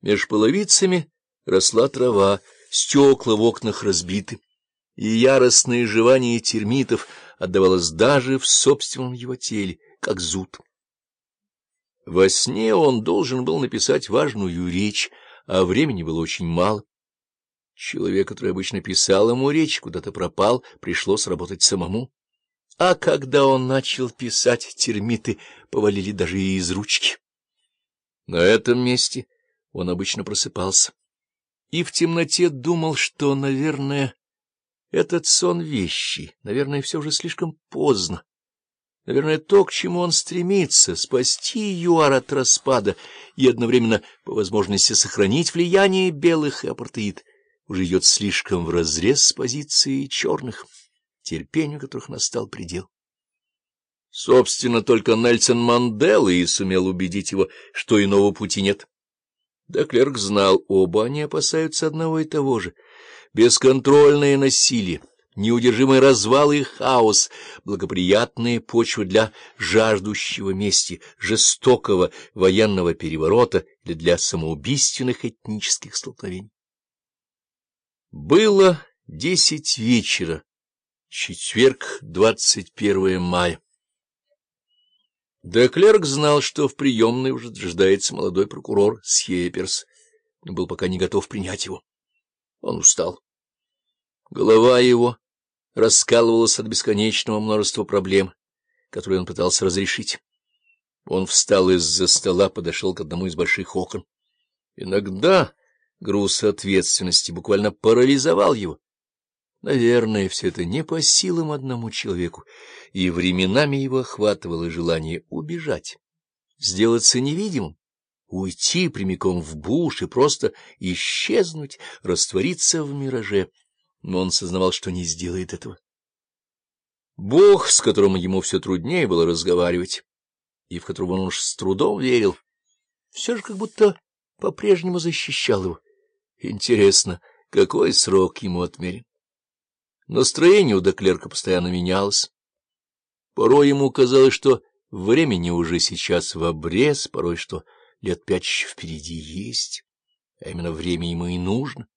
Меж половицами росла трава, стекла в окнах разбиты, и яростное жевание термитов отдавалось даже в собственном его теле, как зуд. Во сне он должен был написать важную речь, а времени было очень мало. Человек, который обычно писал ему речь, куда-то пропал, пришлось работать самому. А когда он начал писать, термиты повалили даже и из ручки. На этом месте он обычно просыпался. И в темноте думал, что, наверное, этот сон вещи, наверное, все уже слишком поздно. Наверное, то, к чему он стремится, спасти ЮАР от распада и одновременно, по возможности, сохранить влияние белых и апартеид, уже идет слишком вразрез с позицией черных, терпению которых настал предел. Собственно, только Нельсон Мандела и сумел убедить его, что иного пути нет. Да клерк знал, оба они опасаются одного и того же. Бесконтрольное насилие, неудержимый развал и хаос, благоприятные почвы для жаждущего мести, жестокого военного переворота или для самоубийственных этнических столкновений. Было десять вечера, четверг, двадцать первое мая. Деклерк знал, что в приемной уже дожидается молодой прокурор Схеперс, но был пока не готов принять его. Он устал. Голова его раскалывалась от бесконечного множества проблем, которые он пытался разрешить. Он встал из-за стола, подошел к одному из больших окон. Иногда груз ответственности буквально парализовал его. Наверное, все это не по силам одному человеку, и временами его охватывало желание убежать, сделаться невидимым, уйти прямиком в буш и просто исчезнуть, раствориться в мираже, но он сознавал, что не сделает этого. Бог, с которым ему все труднее было разговаривать, и в которого он уж с трудом верил, все же как будто по-прежнему защищал его. Интересно, какой срок ему отмерен? Настроение у Деклерка постоянно менялось. Порой ему казалось, что времени уже сейчас в обрез, порой, что лет пять еще впереди есть, а именно время ему и нужно.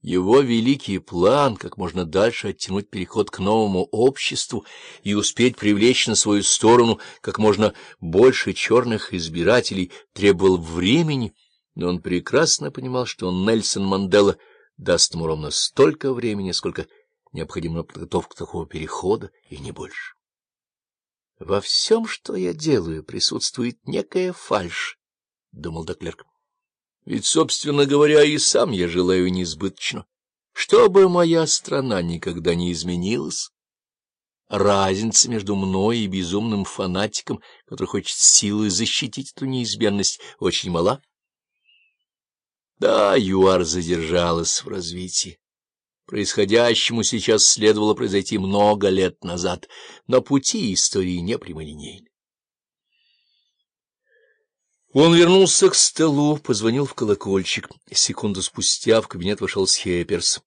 Его великий план, как можно дальше оттянуть переход к новому обществу и успеть привлечь на свою сторону как можно больше черных избирателей, требовал времени, но он прекрасно понимал, что Нельсон Мандела даст ему ровно столько времени, сколько необходима подготовка такого перехода и не больше. Во всем, что я делаю, присутствует некая фальшь, — думал Доклерк. Ведь, собственно говоря, и сам я желаю неизбыточно, чтобы моя страна никогда не изменилась. Разница между мной и безумным фанатиком, который хочет силой защитить эту неизбежность, очень мала. Да, ЮАР задержалась в развитии. Происходящему сейчас следовало произойти много лет назад, но пути истории не прямолинейны. Он вернулся к столу, позвонил в колокольчик. Секунду спустя в кабинет вошел Схепперс.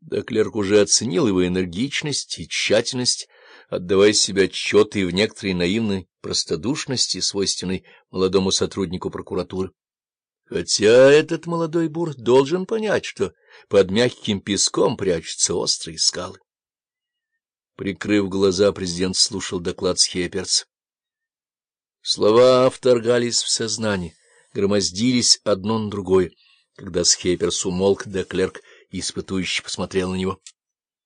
Да клерк уже оценил его энергичность и тщательность, отдавая себе отчет и в некоторой наивной простодушности, свойственной молодому сотруднику прокуратуры. Хотя этот молодой бур должен понять, что под мягким песком прячутся острые скалы. Прикрыв глаза, президент слушал доклад Схепперс. Слова вторгались в сознание, громоздились одно на другое. Когда Схепперс умолк, Деклерк испытующе посмотрел на него.